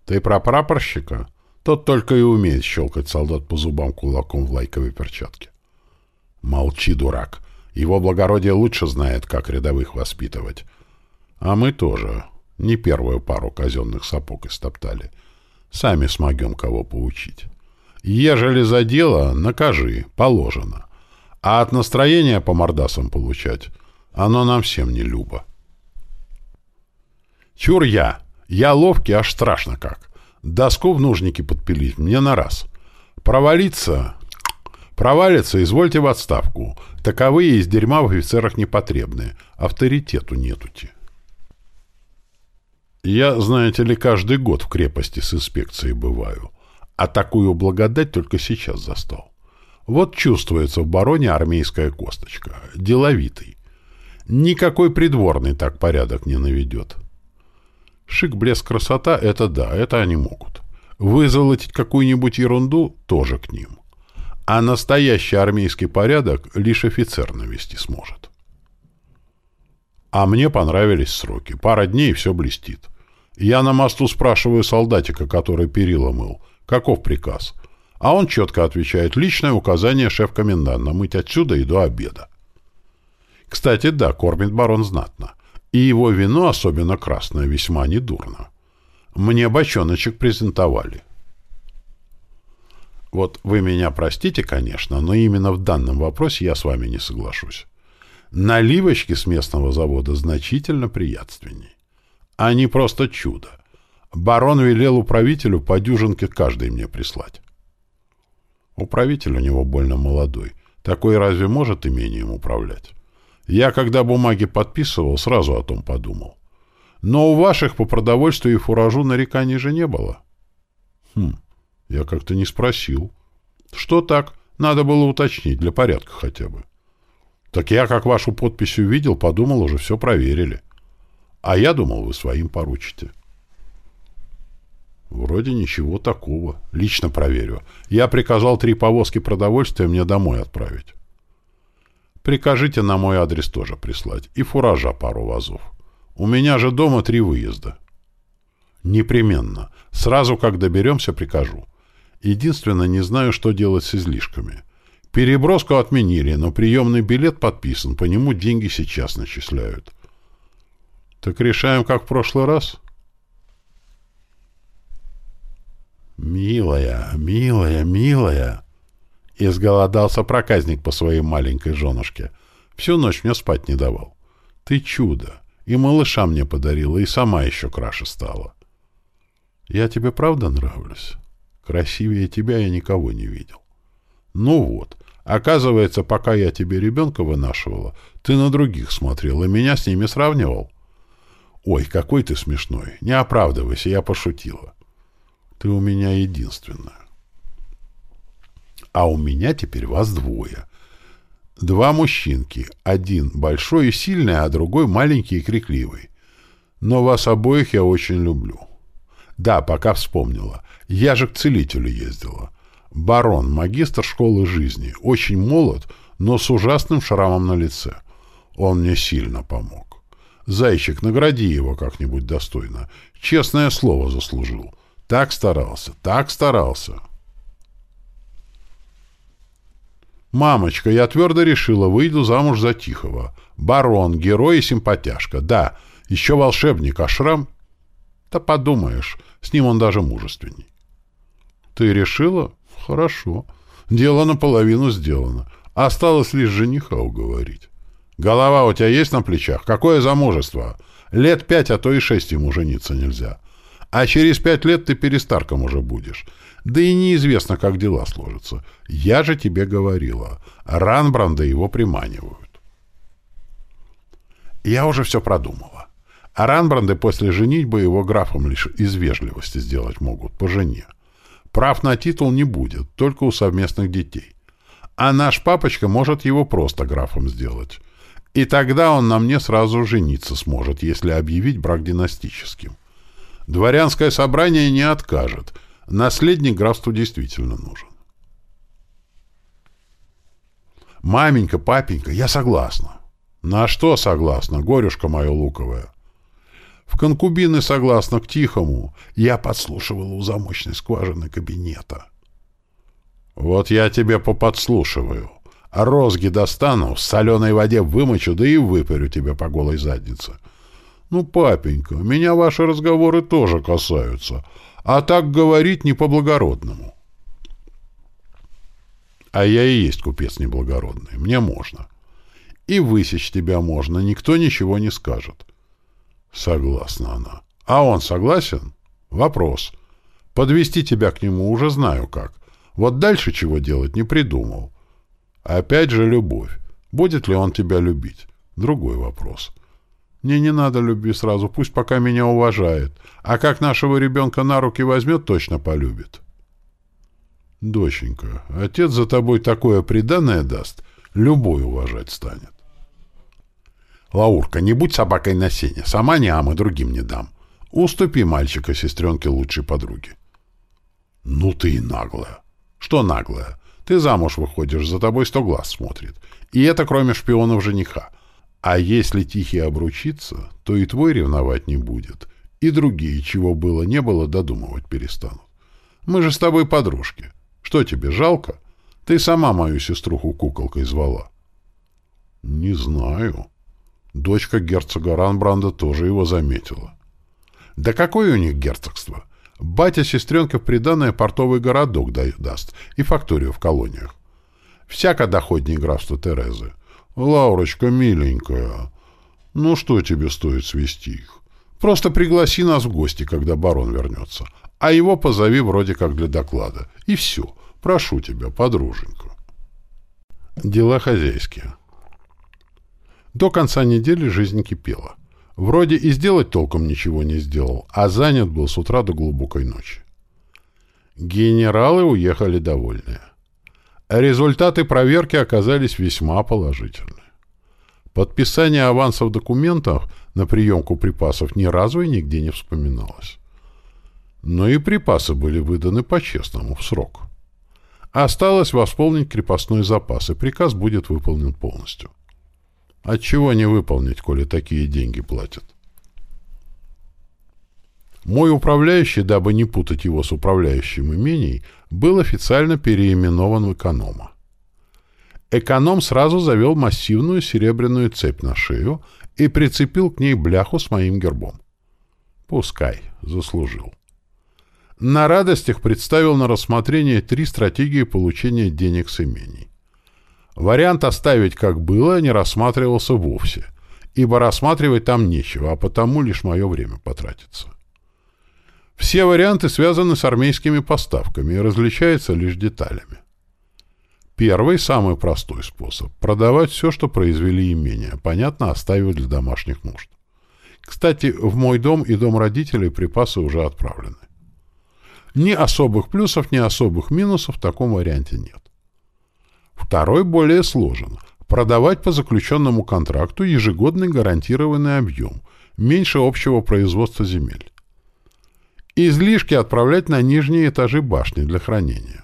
Speaker 1: Ты про прапорщика? Тот только и умеет щелкать солдат по зубам кулаком в лайковой перчатке. Молчи, дурак. Его благородие лучше знает, как рядовых воспитывать. А мы тоже. Не первую пару казенных сапог истоптали. — Сами смогем кого поучить. Ежели за дело, накажи, положено. А от настроения по мордасам получать, оно нам всем не любо. Чур я. Я ловкий, аж страшно как. Доску в нужнике подпилить мне на раз. Провалиться... Провалиться, извольте в отставку. Таковые из дерьма в офицерах непотребные. Авторитету нетути. Я, знаете ли, каждый год в крепости с инспекцией бываю, а такую благодать только сейчас застал. Вот чувствуется в бароне армейская косточка, деловитый. Никакой придворный так порядок не наведет. Шик, блеск, красота — это да, это они могут. Вызолотить какую-нибудь ерунду — тоже к ним. А настоящий армейский порядок лишь офицер навести сможет. А мне понравились сроки. Пара дней, и все блестит. Я на мосту спрашиваю солдатика, который перила мыл, каков приказ. А он четко отвечает, личное указание шеф-коменданта мыть отсюда и до обеда. Кстати, да, кормит барон знатно. И его вино, особенно красное, весьма недурно. Мне бочоночек презентовали. Вот вы меня простите, конечно, но именно в данном вопросе я с вами не соглашусь. Наливочки с местного завода значительно приятственней а не просто чудо. Барон велел управителю по дюжинке каждый мне прислать. Управитель у него больно молодой. Такой разве может имением управлять? Я, когда бумаги подписывал, сразу о том подумал. Но у ваших по продовольствию и фуражу нареканий же не было. Хм, я как-то не спросил. Что так? Надо было уточнить, для порядка хотя бы. Так я, как вашу подпись увидел, подумал, уже все проверили. А я думал, вы своим поручите. Вроде ничего такого. Лично проверю. Я приказал три повозки продовольствия мне домой отправить. Прикажите на мой адрес тоже прислать. И фуража пару вазов. У меня же дома три выезда. Непременно. Сразу, как доберемся, прикажу. Единственное, не знаю, что делать с излишками. Переброску отменили, но приемный билет подписан, по нему деньги сейчас начисляют. Так решаем, как в прошлый раз? Милая, милая, милая. Изголодался проказник по своей маленькой женушке. Всю ночь мне спать не давал. Ты чудо. И малыша мне подарила, и сама еще краше стала. Я тебе правда нравлюсь? Красивее тебя я никого не видел. Ну вот, оказывается, пока я тебе ребенка вынашивала, ты на других смотрел и меня с ними сравнивал. «Ой, какой ты смешной! Не оправдывайся, я пошутила. Ты у меня единственная. А у меня теперь вас двое. Два мужчинки. Один большой и сильный, а другой маленький и крикливый. Но вас обоих я очень люблю. Да, пока вспомнила. Я же к целителю ездила. Барон, магистр школы жизни. Очень молод, но с ужасным шрамом на лице. Он мне сильно помог. Зайчик, награди его как-нибудь достойно. Честное слово заслужил. Так старался, так старался. «Мамочка, я твердо решила, выйду замуж за Тихого. Барон, герой и симпатяшка. Да, еще волшебник, а шрам? Да подумаешь, с ним он даже мужественней. Ты решила? Хорошо. Дело наполовину сделано. Осталось лишь жениха уговорить. Голова у тебя есть на плечах? Какое замужество? Лет пять, а то и шесть ему жениться нельзя. А через пять лет ты перестарком уже будешь. Да и неизвестно, как дела сложатся. Я же тебе говорила. Ранбранда его приманивают. Я уже все продумала. А Ранбранды после женитьбы его графом лишь из вежливости сделать могут, по жене. Прав на титул не будет, только у совместных детей. А наш папочка может его просто графом сделать. И тогда он на мне сразу жениться сможет, если объявить брак династическим. Дворянское собрание не откажет. Наследник графству действительно нужен. «Маменька, папенька, я согласна». «На что согласна, горюшка моя луковая?» «В конкубины согласна к тихому. Я подслушивала у замочной скважины кабинета». «Вот я тебе поподслушиваю. Розги достану, в соленой воде вымочу, да и выпарю тебе по голой заднице». «Ну, папенька, меня ваши разговоры тоже касаются, а так говорить не по-благородному». «А я и есть купец неблагородный, мне можно». И высечь тебя можно, никто ничего не скажет. Согласна она. А он согласен? Вопрос. Подвести тебя к нему уже знаю как. Вот дальше чего делать не придумал. Опять же любовь. Будет ли он тебя любить? Другой вопрос. Мне не надо любви сразу, пусть пока меня уважает. А как нашего ребенка на руки возьмет, точно полюбит. Доченька, отец за тобой такое преданное даст, любой уважать станет. «Лаурка, не будь собакой на сене. Сама не ам и другим не дам. Уступи мальчика сестренке лучшей подруги». «Ну ты и наглая». «Что наглая? Ты замуж выходишь, за тобой сто глаз смотрит. И это кроме шпионов жениха. А если Тихий обручится, то и твой ревновать не будет. И другие, чего было не было, додумывать перестанут. Мы же с тобой подружки. Что тебе, жалко? Ты сама мою сеструху куколкой звала». «Не знаю». Дочка герцога Ранбранда тоже его заметила. Да какое у них герцогство? Батя сестренка в приданное портовый городок даст и факторию в колониях. Всяко доходнее графство Терезы. Лаурочка, миленькая, ну что тебе стоит свести их? Просто пригласи нас в гости, когда барон вернется. А его позови вроде как для доклада. И все. Прошу тебя, подруженька. Дела хозяйские. До конца недели жизнь кипела. Вроде и сделать толком ничего не сделал, а занят был с утра до глубокой ночи. Генералы уехали довольные. Результаты проверки оказались весьма положительны. Подписание авансов документов на приемку припасов ни разу и нигде не вспоминалось. Но и припасы были выданы по-честному, в срок. Осталось восполнить крепостной запас, и приказ будет выполнен полностью. Отчего не выполнить, коли такие деньги платят? Мой управляющий, дабы не путать его с управляющим имений, был официально переименован в эконома. Эконом сразу завел массивную серебряную цепь на шею и прицепил к ней бляху с моим гербом. Пускай, заслужил. На радостях представил на рассмотрение три стратегии получения денег с имений. Вариант оставить как было не рассматривался вовсе, ибо рассматривать там нечего, а потому лишь мое время потратится. Все варианты связаны с армейскими поставками и различаются лишь деталями. Первый, самый простой способ – продавать все, что произвели имения, понятно, оставив для домашних нужд. Кстати, в мой дом и дом родителей припасы уже отправлены. Ни особых плюсов, ни особых минусов в таком варианте нет. Второй более сложен. Продавать по заключенному контракту ежегодный гарантированный объем, меньше общего производства земель. Излишки отправлять на нижние этажи башни для хранения.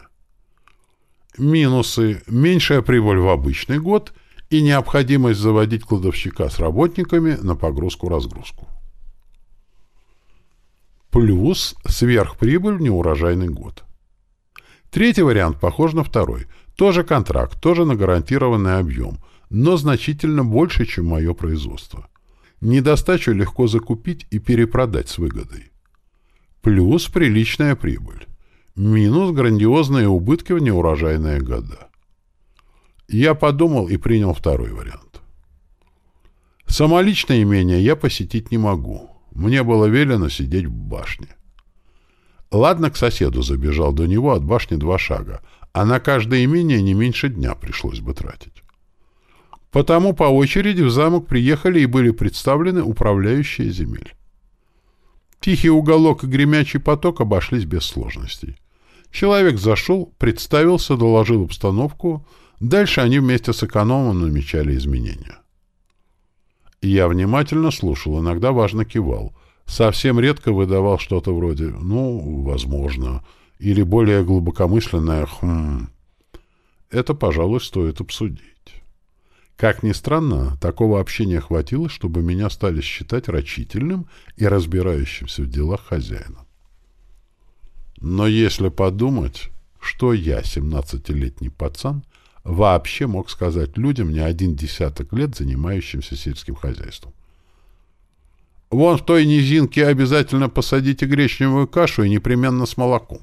Speaker 1: Минусы – меньшая прибыль в обычный год и необходимость заводить кладовщика с работниками на погрузку-разгрузку. Плюс сверхприбыль в неурожайный год. Третий вариант похож на второй – тоже контракт, тоже на гарантированный объем, но значительно больше, чем мое производство. Недостачу легко закупить и перепродать с выгодой. Плюс приличная прибыль. минус грандиозные убытки в неурожайные года. Я подумал и принял второй вариант. Самоличное имение я посетить не могу. Мне было велено сидеть в башне. Ладно, к соседу забежал до него от башни два шага, а на каждое имение не меньше дня пришлось бы тратить. Потому по очереди в замок приехали и были представлены управляющие земель. Тихий уголок и гремячий поток обошлись без сложностей. Человек зашел, представился, доложил обстановку. Дальше они вместе с экономом намечали изменения. Я внимательно слушал, иногда важно кивал. Совсем редко выдавал что-то вроде «ну, возможно», или более глубокомысленное «хм». Это, пожалуй, стоит обсудить. Как ни странно, такого общения хватило, чтобы меня стали считать рачительным и разбирающимся в делах хозяина. Но если подумать, что я, семнадцатилетний пацан, вообще мог сказать людям не один десяток лет занимающимся сельским хозяйством? Вон в той низинке обязательно посадите гречневую кашу и непременно с молоком.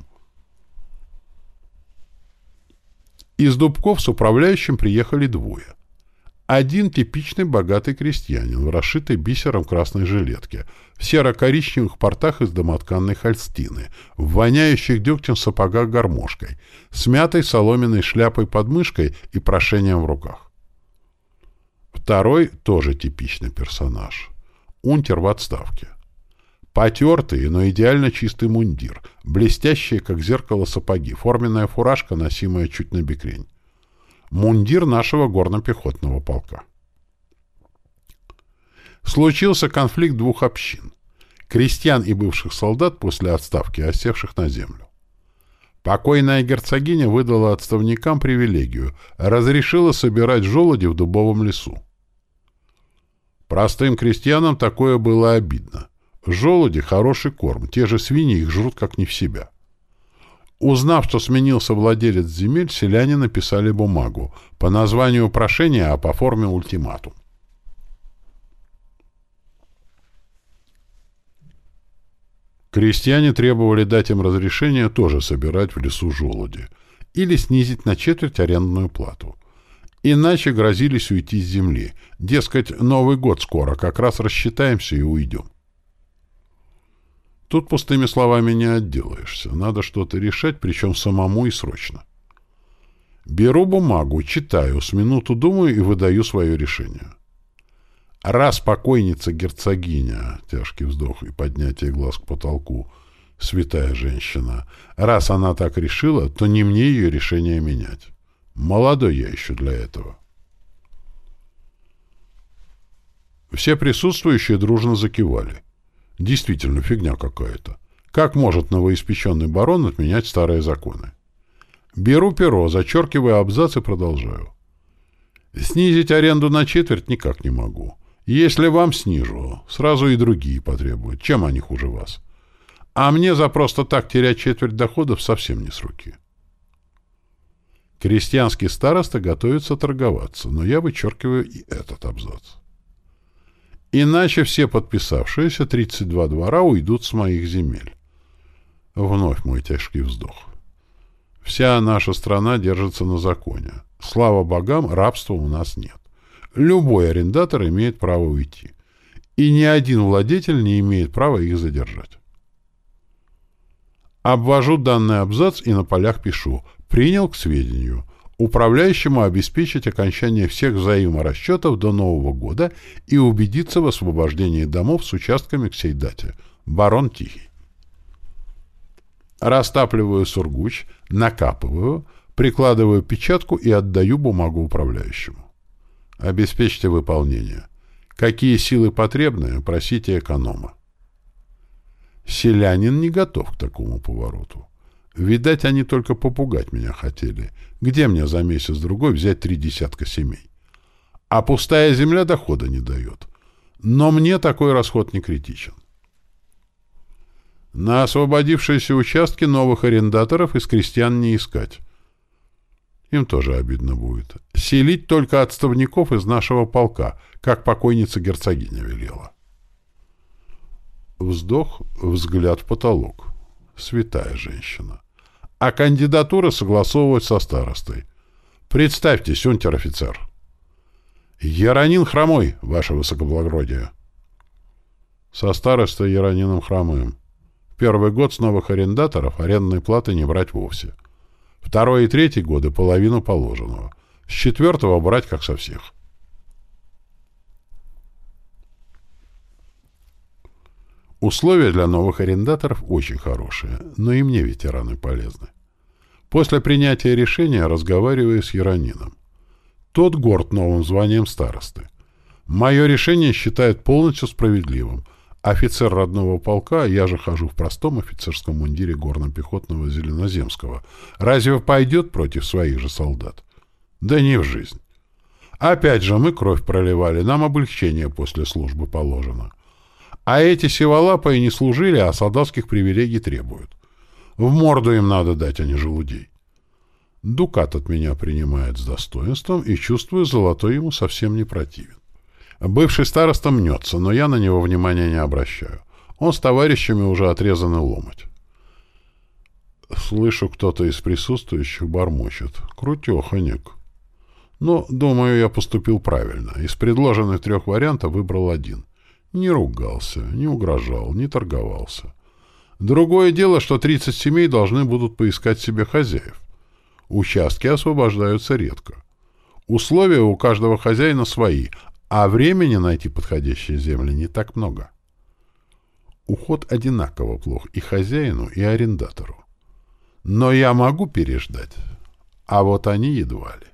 Speaker 1: Из Дубков с управляющим приехали двое. Один типичный богатый крестьянин в расшитой бисером красной жилетке, в серо-коричневых портах из домотканной холстины, в воняющих дегтем сапогах гармошкой, с мятой соломенной шляпой под мышкой и прошением в руках. Второй тоже типичный персонаж. Унтер в отставке. Потертый, но идеально чистый мундир, блестящие, как зеркало сапоги, форменная фуражка, носимая чуть на бекрень мундир нашего горно-пехотного полка. Случился конфликт двух общин — крестьян и бывших солдат после отставки, осевших на землю. Покойная герцогиня выдала отставникам привилегию, разрешила собирать желуди в дубовом лесу. Простым крестьянам такое было обидно. Желуди — хороший корм, те же свиньи их жрут как не в себя. Узнав, что сменился владелец земель, селяне написали бумагу по названию прошения, а по форме ультиматум. Крестьяне требовали дать им разрешение тоже собирать в лесу желуди или снизить на четверть арендную плату. Иначе грозились уйти с земли. Дескать, Новый год скоро, как раз рассчитаемся и уйдем. Тут пустыми словами не отделаешься. Надо что-то решать, причем самому и срочно. Беру бумагу, читаю, с минуту думаю и выдаю свое решение. Раз покойница герцогиня, тяжкий вздох и поднятие глаз к потолку, святая женщина, раз она так решила, то не мне ее решение менять. Молодой я еще для этого. Все присутствующие дружно закивали. Действительно, фигня какая-то. Как может новоиспеченный барон отменять старые законы? Беру перо, зачеркиваю абзац и продолжаю. Снизить аренду на четверть никак не могу. Если вам снижу, сразу и другие потребуют. Чем они хуже вас? А мне за просто так терять четверть доходов совсем не с руки. Крестьянский староста готовится торговаться, но я вычеркиваю и этот абзац. Иначе все подписавшиеся 32 двора уйдут с моих земель. Вновь мой тяжкий вздох. Вся наша страна держится на законе. Слава богам, рабства у нас нет. Любой арендатор имеет право уйти. И ни один владетель не имеет права их задержать. Обвожу данный абзац и на полях пишу «Принял к сведению» управляющему обеспечить окончание всех взаиморасчетов до Нового года и убедиться в освобождении домов с участками к сей дате. Барон Тихий. Растапливаю сургуч, накапываю, прикладываю печатку и отдаю бумагу управляющему. Обеспечьте выполнение. Какие силы потребны, просите эконома. Селянин не готов к такому повороту. Видать, они только попугать меня хотели. Где мне за месяц-другой взять три десятка семей? А пустая земля дохода не дает. Но мне такой расход не критичен. На освободившиеся участки новых арендаторов из крестьян не искать. Им тоже обидно будет. Селить только отставников из нашего полка, как покойница герцогиня велела. Вздох, взгляд в потолок. Святая женщина. А кандидатуры согласовывать со старостой. Представьтесь, унтер-офицер. Яронин Хромой, ваше высокоблагородие. Со старостой Яронином Хромым. Первый год с новых арендаторов арендной платы не брать вовсе. Второй и третий годы половину положенного. С четвертого брать как со всех. Условия для новых арендаторов очень хорошие, но и мне ветераны полезны. После принятия решения разговариваю с Яронином. Тот горд новым званием старосты. Мое решение считает полностью справедливым. Офицер родного полка, я же хожу в простом офицерском мундире горно-пехотного Зеленоземского. Разве пойдет против своих же солдат? Да не в жизнь. Опять же, мы кровь проливали, нам облегчение после службы положено. А эти сиволапы и не служили, а солдатских привилегий требуют. В морду им надо дать, а не желудей. Дукат от меня принимает с достоинством и, чувствую, золотой ему совсем не противен. Бывший староста мнется, но я на него внимания не обращаю. Он с товарищами уже отрезаны ломать. Слышу, кто-то из присутствующих бормочет. Крутеханик. Но, думаю, я поступил правильно. Из предложенных трех вариантов выбрал один. Не ругался, не угрожал, не торговался. Другое дело, что 30 семей должны будут поискать себе хозяев. Участки освобождаются редко. Условия у каждого хозяина свои, а времени найти подходящие земли не так много. Уход одинаково плох и хозяину, и арендатору. Но я могу переждать, а вот они едва ли.